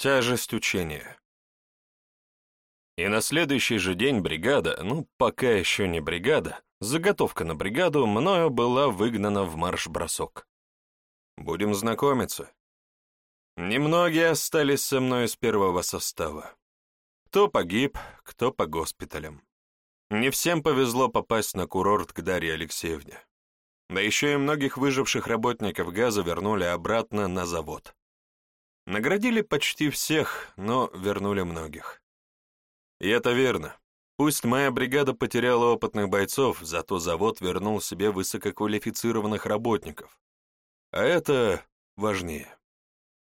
Тяжесть учения. И на следующий же день бригада, ну пока еще не бригада, заготовка на бригаду мною была выгнана в марш-бросок. Будем знакомиться. Немногие остались со мной с первого состава. Кто погиб, кто по госпиталям. Не всем повезло попасть на курорт к Дарье Алексеевне. Да еще и многих выживших работников газа вернули обратно на завод. Наградили почти всех, но вернули многих. И это верно. Пусть моя бригада потеряла опытных бойцов, зато завод вернул себе высококвалифицированных работников. А это важнее.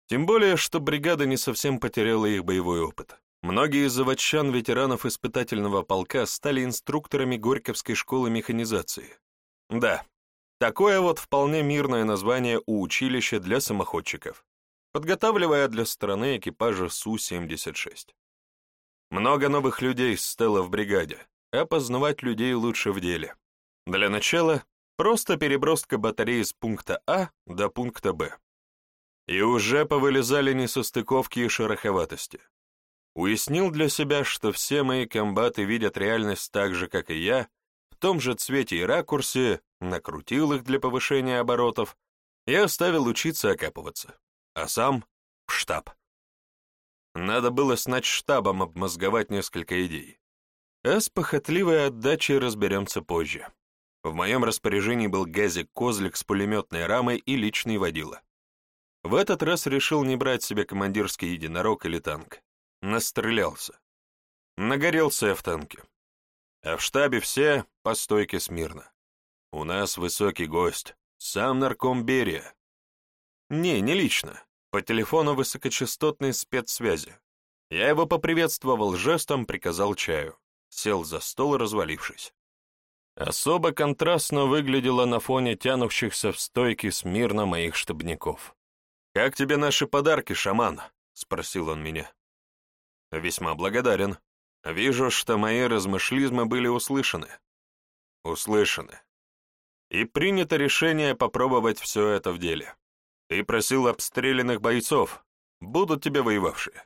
Тем более, что бригада не совсем потеряла их боевой опыт. Многие из заводчан ветеранов испытательного полка стали инструкторами Горьковской школы механизации. Да, такое вот вполне мирное название у училища для самоходчиков подготавливая для страны экипажа Су-76. Много новых людей стало в бригаде, а познавать людей лучше в деле. Для начала просто переброска батареи с пункта А до пункта Б. И уже повылезали несостыковки и шероховатости. Уяснил для себя, что все мои комбаты видят реальность так же, как и я, в том же цвете и ракурсе, накрутил их для повышения оборотов и оставил учиться окапываться а сам — в штаб. Надо было снать штабом обмозговать несколько идей. А с похотливой отдачей разберемся позже. В моем распоряжении был газик-козлик с пулеметной рамой и личный водила. В этот раз решил не брать себе командирский единорог или танк. Настрелялся. Нагорелся я в танке. А в штабе все по стойке смирно. У нас высокий гость, сам нарком Берия. Не, не лично. По телефону высокочастотной спецсвязи. Я его поприветствовал жестом, приказал чаю. Сел за стол, развалившись. Особо контрастно выглядело на фоне тянувшихся в стойке смирно моих штабников. «Как тебе наши подарки, шаман?» — спросил он меня. «Весьма благодарен. Вижу, что мои размышлизмы были услышаны». «Услышаны. И принято решение попробовать все это в деле». Ты просил обстрелянных бойцов. Будут тебе воевавшие.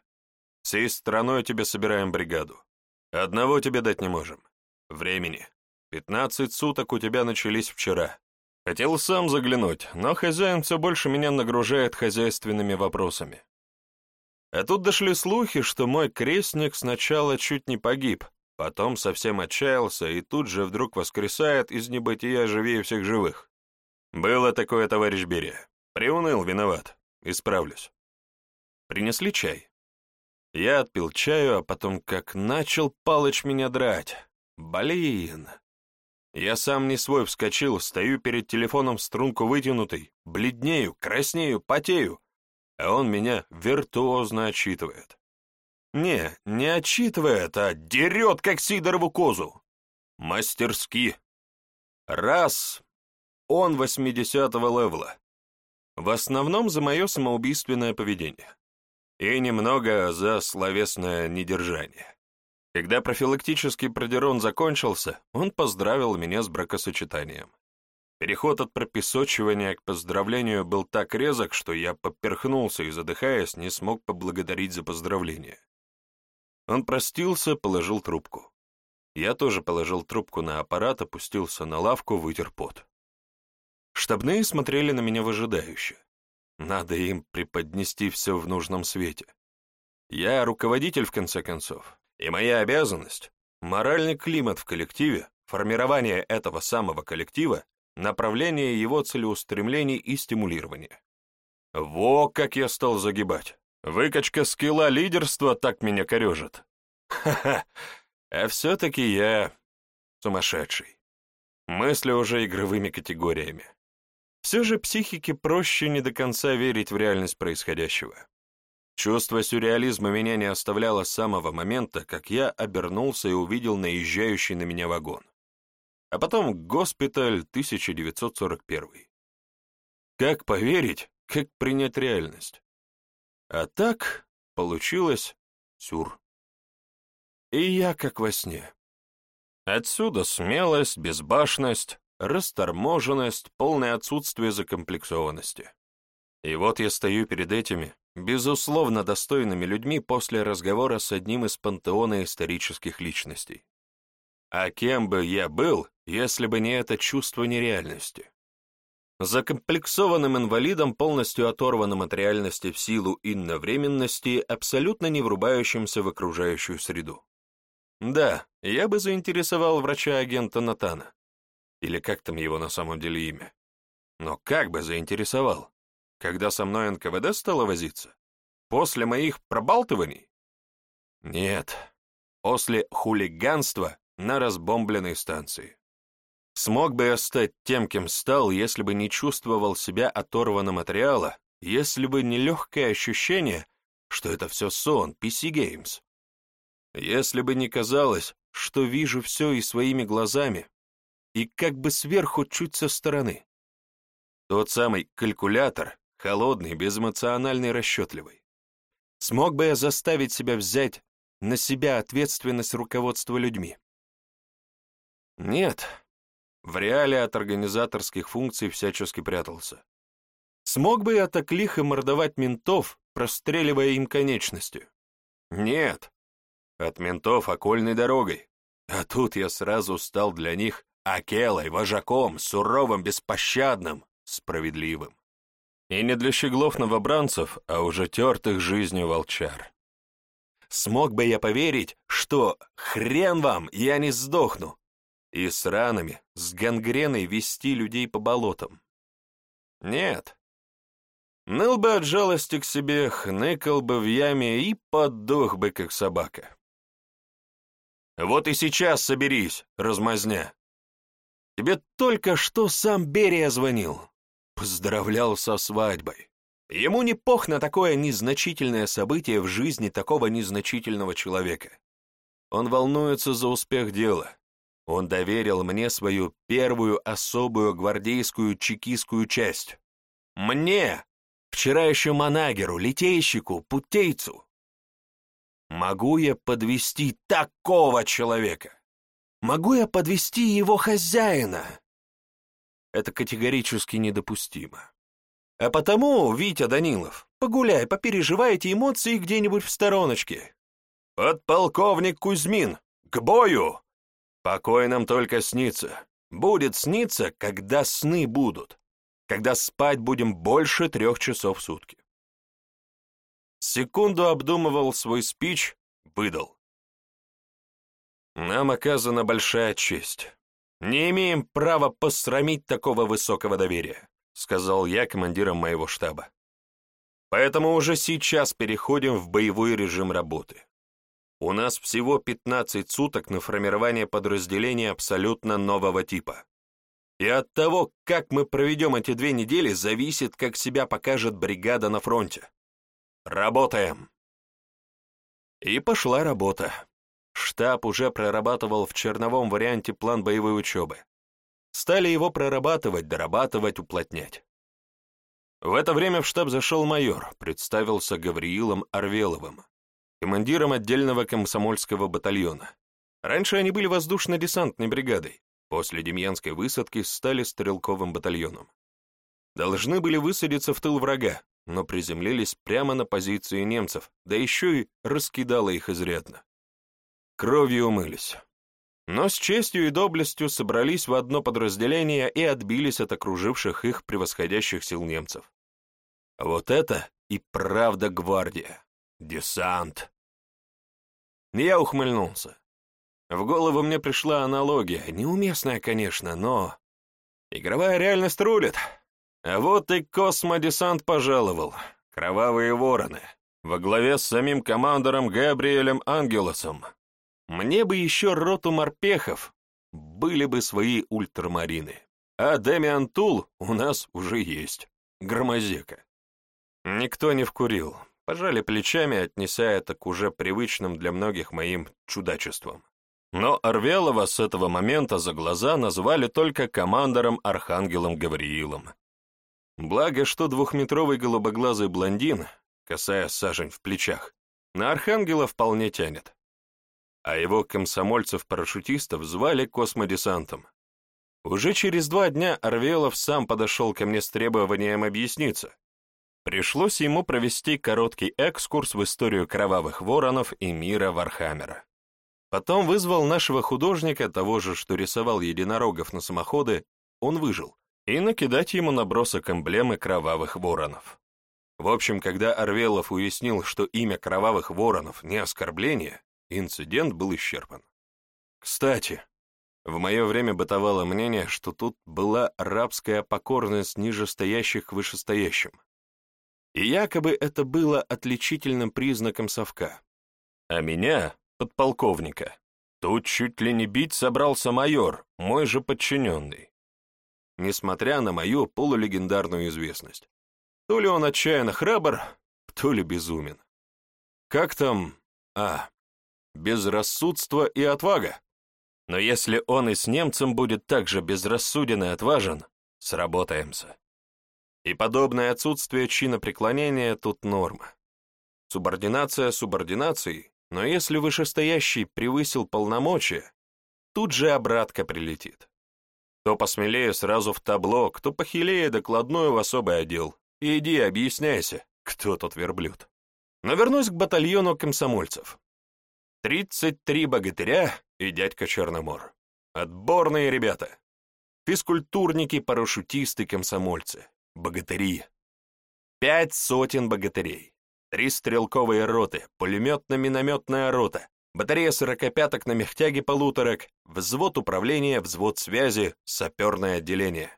Всей страной тебе собираем бригаду. Одного тебе дать не можем. Времени. Пятнадцать суток у тебя начались вчера. Хотел сам заглянуть, но хозяин все больше меня нагружает хозяйственными вопросами. А тут дошли слухи, что мой крестник сначала чуть не погиб, потом совсем отчаялся и тут же вдруг воскресает из небытия живее всех живых. Было такое, товарищ Берия. Приуныл, виноват. Исправлюсь. Принесли чай. Я отпил чаю, а потом как начал Палыч меня драть. Блин. Я сам не свой вскочил, стою перед телефоном в струнку вытянутой, бледнею, краснею, потею, а он меня виртуозно отчитывает. Не, не отчитывает, а дерет, как Сидорову козу. Мастерски. Раз, он 80-го левла. В основном за мое самоубийственное поведение. И немного за словесное недержание. Когда профилактический продерон закончился, он поздравил меня с бракосочетанием. Переход от прописочивания к поздравлению был так резок, что я поперхнулся и, задыхаясь, не смог поблагодарить за поздравление. Он простился, положил трубку. Я тоже положил трубку на аппарат, опустился на лавку, вытер пот. Штабные смотрели на меня выжидающе. Надо им преподнести все в нужном свете. Я руководитель, в конце концов, и моя обязанность — моральный климат в коллективе, формирование этого самого коллектива, направление его целеустремлений и стимулирование. Во как я стал загибать! Выкачка скилла лидерства так меня корежит. Ха-ха! А все-таки я сумасшедший. Мысли уже игровыми категориями. Все же психике проще не до конца верить в реальность происходящего. Чувство сюрреализма меня не оставляло с самого момента, как я обернулся и увидел наезжающий на меня вагон. А потом госпиталь 1941. Как поверить, как принять реальность? А так получилось сюр. И я как во сне. Отсюда смелость, безбашность, расторможенность, полное отсутствие закомплексованности. И вот я стою перед этими, безусловно достойными людьми после разговора с одним из пантеона исторических личностей. А кем бы я был, если бы не это чувство нереальности? Закомплексованным инвалидом, полностью оторванным от реальности в силу инновременности, абсолютно не врубающимся в окружающую среду. Да, я бы заинтересовал врача-агента Натана или как там его на самом деле имя. Но как бы заинтересовал, когда со мной НКВД стало возиться? После моих пробалтываний? Нет, после хулиганства на разбомбленной станции. Смог бы я стать тем, кем стал, если бы не чувствовал себя оторванным от реала, если бы не легкое ощущение, что это все сон, PC Games. Если бы не казалось, что вижу все и своими глазами, и как бы сверху чуть со стороны. Тот самый калькулятор, холодный, безэмоциональный, расчетливый. Смог бы я заставить себя взять на себя ответственность руководства людьми? Нет. В реале от организаторских функций всячески прятался. Смог бы я так лихо мордовать ментов, простреливая им конечностью? Нет. От ментов окольной дорогой. А тут я сразу стал для них Акелой, вожаком, суровым, беспощадным, справедливым. И не для щеглов новобранцев, а уже тертых жизнью волчар. Смог бы я поверить, что хрен вам, я не сдохну. И с ранами, с гангреной вести людей по болотам. Нет. Ныл бы от жалости к себе, хныкал бы в яме и подох бы, как собака. Вот и сейчас соберись, размазня. Тебе только что сам Берия звонил. Поздравлял со свадьбой. Ему не пох на такое незначительное событие в жизни такого незначительного человека. Он волнуется за успех дела. Он доверил мне свою первую особую гвардейскую чекистскую часть. Мне! Вчера еще манагеру, литейщику, путейцу. Могу я подвести такого человека? Могу я подвести его хозяина? Это категорически недопустимо. А потому, Витя Данилов, погуляй, попереживай эти эмоции где-нибудь в стороночке. Подполковник Кузьмин, к бою! Покой нам только снится. Будет сниться, когда сны будут. Когда спать будем больше трех часов в сутки. Секунду обдумывал свой спич, выдал. Нам оказана большая честь. Не имеем права посрамить такого высокого доверия», сказал я командиром моего штаба. «Поэтому уже сейчас переходим в боевой режим работы. У нас всего 15 суток на формирование подразделения абсолютно нового типа. И от того, как мы проведем эти две недели, зависит, как себя покажет бригада на фронте. Работаем!» И пошла работа. Штаб уже прорабатывал в черновом варианте план боевой учебы. Стали его прорабатывать, дорабатывать, уплотнять. В это время в штаб зашел майор, представился Гавриилом Арвеловым, командиром отдельного комсомольского батальона. Раньше они были воздушно-десантной бригадой, после Демьянской высадки стали стрелковым батальоном. Должны были высадиться в тыл врага, но приземлились прямо на позиции немцев, да еще и раскидало их изрядно кровью умылись. Но с честью и доблестью собрались в одно подразделение и отбились от окруживших их превосходящих сил немцев. Вот это и правда гвардия. Десант. Я ухмыльнулся. В голову мне пришла аналогия, неуместная, конечно, но... Игровая реальность рулит. А вот и космодесант пожаловал. Кровавые вороны. Во главе с самим командором Габриэлем Ангелосом. Мне бы еще роту морпехов, были бы свои ультрамарины. А Демиан Тул у нас уже есть. Громозека. Никто не вкурил. Пожали плечами, отнеся это к уже привычным для многих моим чудачествам. Но Арвелова с этого момента за глаза называли только командором Архангелом Гавриилом. Благо, что двухметровый голубоглазый блондин, косая сажень в плечах, на Архангела вполне тянет а его комсомольцев-парашютистов звали космодесантом. Уже через два дня Арвелов сам подошел ко мне с требованием объясниться. Пришлось ему провести короткий экскурс в историю кровавых воронов и мира Вархаммера. Потом вызвал нашего художника, того же, что рисовал единорогов на самоходы, он выжил, и накидать ему набросок эмблемы кровавых воронов. В общем, когда Арвелов уяснил, что имя кровавых воронов не оскорбление, Инцидент был исчерпан. Кстати, в мое время бытовало мнение, что тут была рабская покорность нижестоящих к вышестоящим. И якобы это было отличительным признаком совка. А меня, подполковника, тут чуть ли не бить собрался майор, мой же подчиненный. Несмотря на мою полулегендарную известность. То ли он отчаянно храбр, то ли безумен. Как там... А, безрассудство и отвага. Но если он и с немцем будет так же безрассуден и отважен, сработаемся. И подобное отсутствие чина преклонения тут норма. Субординация субординацией, но если вышестоящий превысил полномочия, тут же обратка прилетит. Кто посмелее сразу в табло, кто похилее докладную в особый отдел. Иди объясняйся, кто тут верблюд. Но вернусь к батальону комсомольцев. Тридцать три богатыря и дядька Черномор. Отборные ребята. Физкультурники, парашютисты, комсомольцы. Богатыри. Пять сотен богатырей. Три стрелковые роты, пулеметно-минометная рота, батарея сорокопяток на мехтяге полуторок, взвод управления, взвод связи, саперное отделение.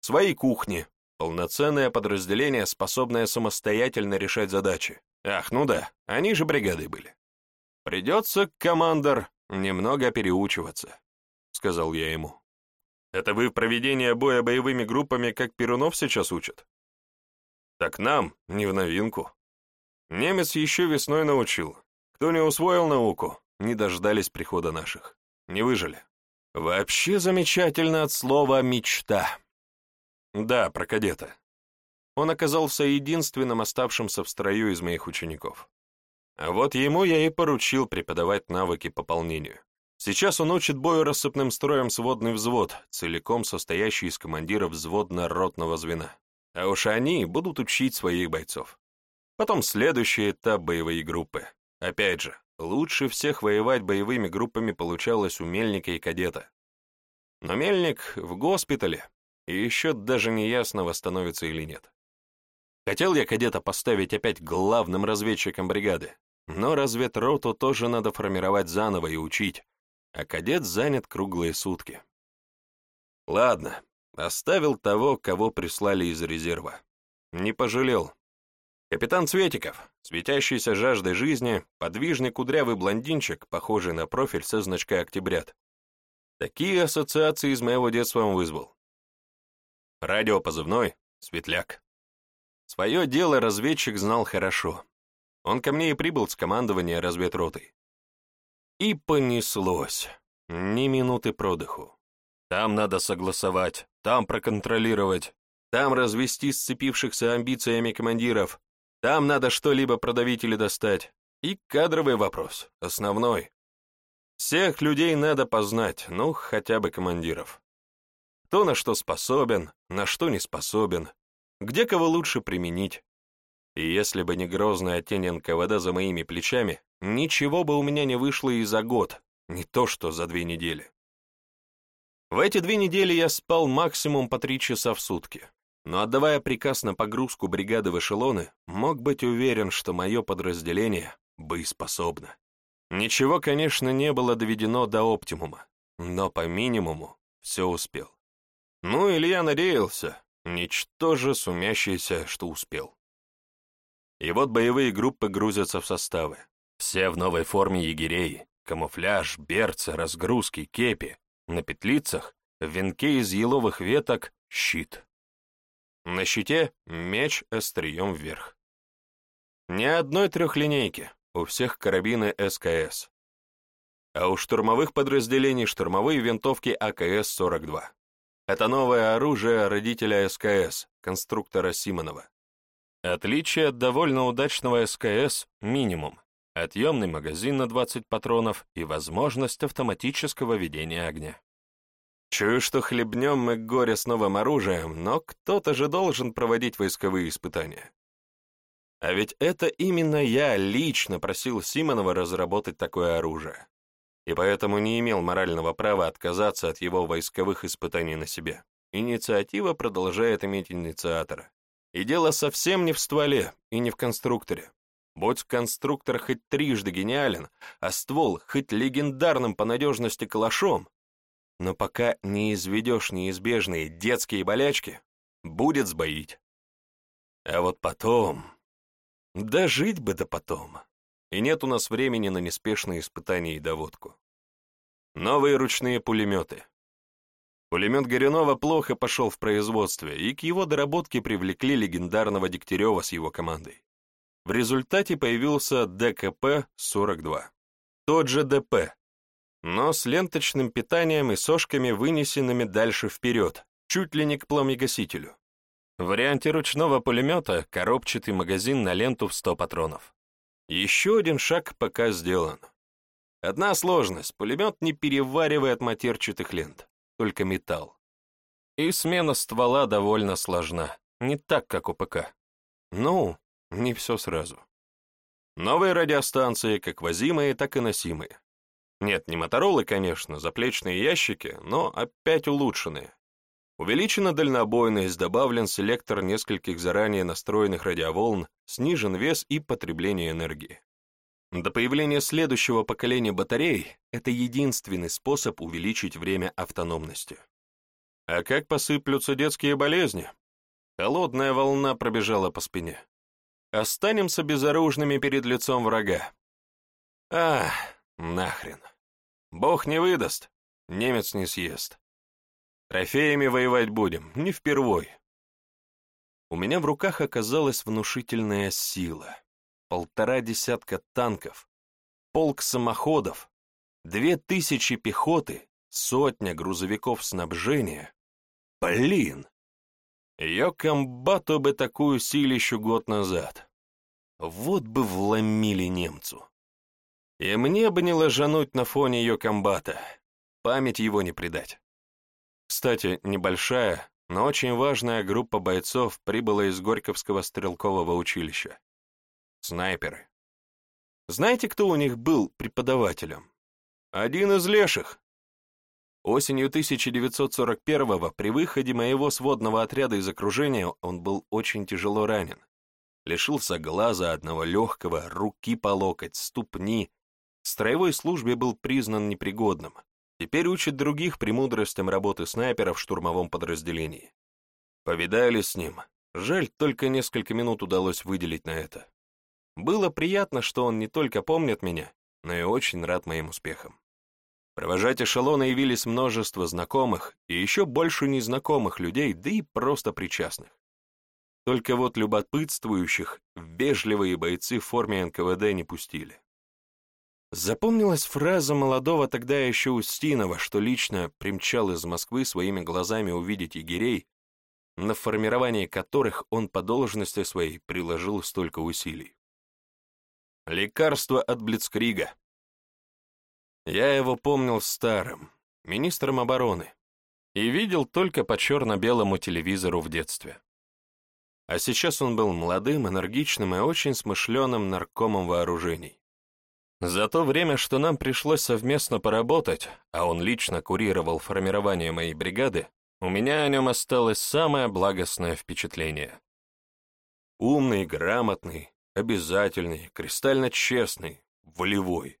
Свои кухни, полноценное подразделение, способное самостоятельно решать задачи. Ах, ну да, они же бригады были. «Придется, командор, немного переучиваться», — сказал я ему. «Это вы в проведении боя боевыми группами, как Перунов сейчас учат?» «Так нам, не в новинку. Немец еще весной научил. Кто не усвоил науку, не дождались прихода наших. Не выжили. Вообще замечательно от слова «мечта». Да, про кадета. Он оказался единственным оставшимся в строю из моих учеников. Вот ему я и поручил преподавать навыки пополнению. Сейчас он учит бою рассыпным строем сводный взвод, целиком состоящий из командиров взводно-ротного звена. А уж они будут учить своих бойцов. Потом следующий этап боевые группы. Опять же, лучше всех воевать боевыми группами получалось у мельника и кадета. Но мельник в госпитале, и еще даже не ясно, восстановится или нет. Хотел я кадета поставить опять главным разведчиком бригады, но разведроуту тоже надо формировать заново и учить, а кадет занят круглые сутки. Ладно, оставил того, кого прислали из резерва. Не пожалел. Капитан Цветиков, светящийся жаждой жизни, подвижный кудрявый блондинчик, похожий на профиль со значка «Октябрят». Такие ассоциации из моего детства он вызвал. Радиопозывной «Светляк». Свое дело разведчик знал хорошо, он ко мне и прибыл с командования разведроты. И понеслось. Ни минуты продыху. Там надо согласовать, там проконтролировать, там развести сцепившихся амбициями командиров, там надо что-либо продавить или достать. И кадровый вопрос, основной. Всех людей надо познать, ну, хотя бы командиров. Кто на что способен, на что не способен, где кого лучше применить. И если бы не грозная тень НКВД за моими плечами, ничего бы у меня не вышло и за год, не то что за две недели. В эти две недели я спал максимум по три часа в сутки, но отдавая приказ на погрузку бригады в эшелоны, мог быть уверен, что мое подразделение боеспособно. Ничего, конечно, не было доведено до оптимума, но по минимуму все успел. Ну или я надеялся, ничтоже сумящийся, что успел. И вот боевые группы грузятся в составы. Все в новой форме егерей, камуфляж, берцы, разгрузки, кепи, на петлицах, в венке из еловых веток щит. На щите меч острием вверх. Ни одной трехлинейки, у всех карабины СКС. А у штурмовых подразделений штурмовые винтовки АКС-42. Это новое оружие родителя СКС, конструктора Симонова. Отличие от довольно удачного СКС – минимум. Отъемный магазин на 20 патронов и возможность автоматического ведения огня. Чую, что хлебнем мы горе с новым оружием, но кто-то же должен проводить войсковые испытания. А ведь это именно я лично просил Симонова разработать такое оружие, и поэтому не имел морального права отказаться от его войсковых испытаний на себе. Инициатива продолжает иметь инициатора. И дело совсем не в стволе и не в конструкторе. Будь конструктор хоть трижды гениален, а ствол хоть легендарным по надежности калашом, но пока не изведешь неизбежные детские болячки, будет сбоить. А вот потом... Да жить бы до потом. И нет у нас времени на неспешные испытания и доводку. Новые ручные пулеметы, Пулемет Горюнова плохо пошел в производстве, и к его доработке привлекли легендарного Дегтярева с его командой. В результате появился ДКП-42. Тот же ДП, но с ленточным питанием и сошками, вынесенными дальше вперед, чуть ли не к пламегасителю. В варианте ручного пулемета коробчатый магазин на ленту в 100 патронов. Еще один шаг пока сделан. Одна сложность — пулемет не переваривает матерчатых лент только металл. И смена ствола довольно сложна, не так, как у ПК. Ну, не все сразу. Новые радиостанции, как возимые, так и носимые. Нет, не Моторолы, конечно, заплечные ящики, но опять улучшенные. Увеличена дальнобойность, добавлен селектор нескольких заранее настроенных радиоволн, снижен вес и потребление энергии. До появления следующего поколения батарей это единственный способ увеличить время автономности. А как посыплются детские болезни? Холодная волна пробежала по спине. Останемся безоружными перед лицом врага. А, нахрен. Бог не выдаст, немец не съест. Трофеями воевать будем, не впервой. У меня в руках оказалась внушительная сила полтора десятка танков, полк самоходов, две тысячи пехоты, сотня грузовиков снабжения. Блин! ее Йокомбату бы такую силищу год назад. Вот бы вломили немцу. И мне бы не ложануть на фоне ее комбата. Память его не предать. Кстати, небольшая, но очень важная группа бойцов прибыла из Горьковского стрелкового училища снайперы. Знаете, кто у них был преподавателем? Один из леших. Осенью 1941-го при выходе моего сводного отряда из окружения он был очень тяжело ранен. Лишился глаза одного легкого, руки по локоть, ступни. В строевой службе был признан непригодным. Теперь учит других премудростям работы снайпера в штурмовом подразделении. Повидали с ним. Жаль, только несколько минут удалось выделить на это. Было приятно, что он не только помнит меня, но и очень рад моим успехам. Провожать эшелона явились множество знакомых и еще больше незнакомых людей, да и просто причастных. Только вот любопытствующих вежливые бойцы в форме НКВД не пустили. Запомнилась фраза молодого тогда еще Устинова, что лично примчал из Москвы своими глазами увидеть егерей, на формирование которых он по должности своей приложил столько усилий. Лекарство от Блицкрига. Я его помнил старым, министром обороны, и видел только по черно-белому телевизору в детстве. А сейчас он был молодым, энергичным и очень смышленым наркомом вооружений. За то время, что нам пришлось совместно поработать, а он лично курировал формирование моей бригады, у меня о нем осталось самое благостное впечатление. Умный, грамотный, обязательный, кристально честный, волевой.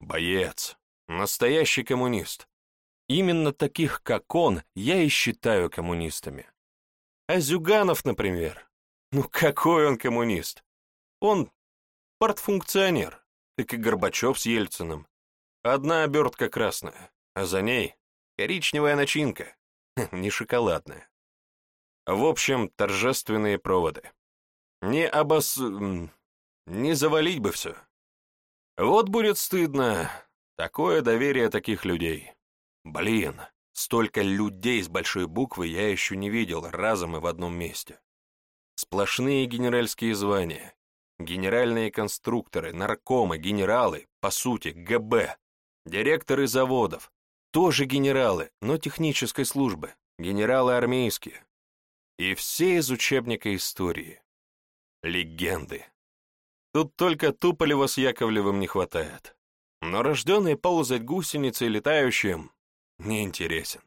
Боец, настоящий коммунист. Именно таких, как он, я и считаю коммунистами. А Зюганов, например, ну какой он коммунист? Он партфункционер, как и Горбачев с Ельциным. Одна обертка красная, а за ней коричневая начинка, не шоколадная. В общем, торжественные проводы не обос... не завалить бы все. Вот будет стыдно. Такое доверие таких людей. Блин, столько людей с большой буквы я еще не видел разом и в одном месте. Сплошные генеральские звания. Генеральные конструкторы, наркомы, генералы, по сути, ГБ, директоры заводов. Тоже генералы, но технической службы, генералы армейские. И все из учебника истории легенды. Тут только Туполева с Яковлевым не хватает. Но рожденный ползать гусеницей летающим не интересен.